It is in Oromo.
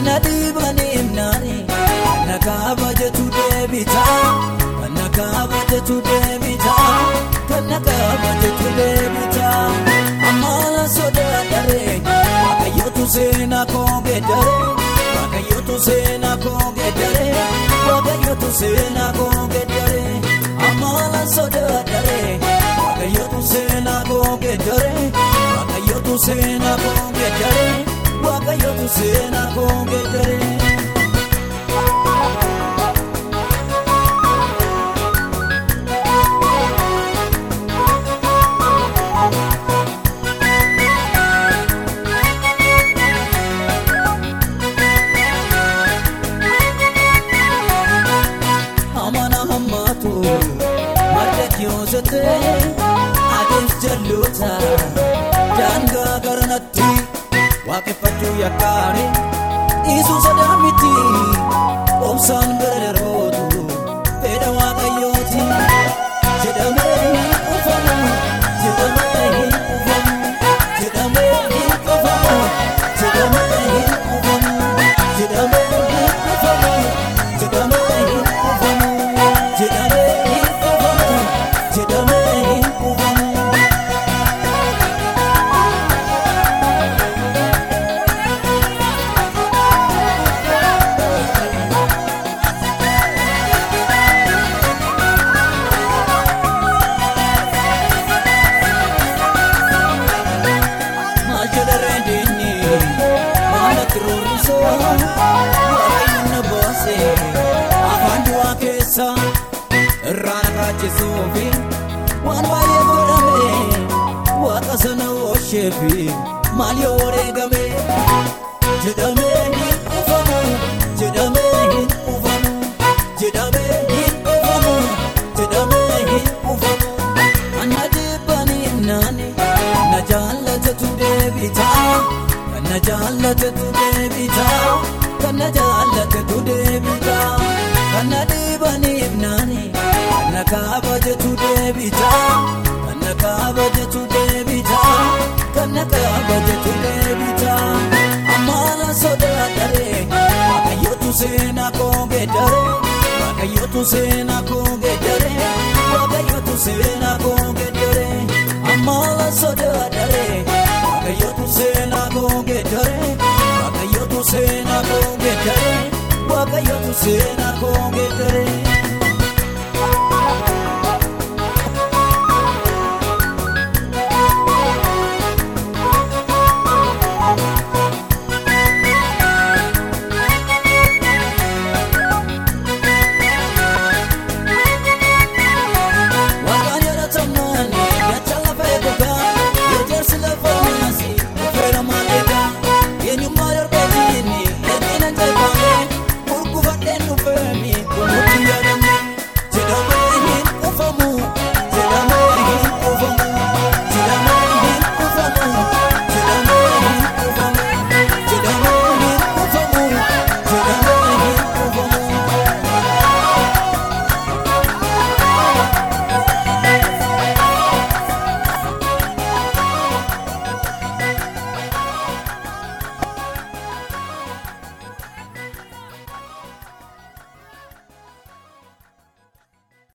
Manna dhiibanii naani Nakaa bajetu deebita Nakaa bajetu deebita Nakaa bajetu deebita Amala sodaa daree Waaqayyootu seenaa koogee daree Waaqayyootu seenaa koogee daree Waaqayyootu seenaa koogee daree Amala sodaa daree Waaqayyootu seenaa koogee daree Waaqayyootu seenaa koogee daree. waaqayyotu seenaa koongeeteree. Adeemsi jalootaa daangaa gara natti. waaqeffachuu yakkaane isuusa daamitti obsaan bara darbaa. Irraa na kaachisuu waan baay'ee godhame waaqa sana oosheefi maal yoo wareegame jedhamee hin dhufamu jedhamee hin dhufamu jedhamee hin dhufamu jedhamee hin dhufamu anna dhibbanii naani na jaallatetu deebitaa kan na jaallatetu deebitaa kan na jaallatetu deebitaa kabajetu deebita kana kabajetu deebita kana kabajetu deebita amala sodaa daree waaqayyootu seenaa koongee daree waaqayyootu seenaa koongee daree waaqayyootu seenaa koongee daree amala sodaa daree waaqayyootu seenaa koongee daree waaqayyootu seenaa koongee daree waaqayyootu seenaa koongee daree.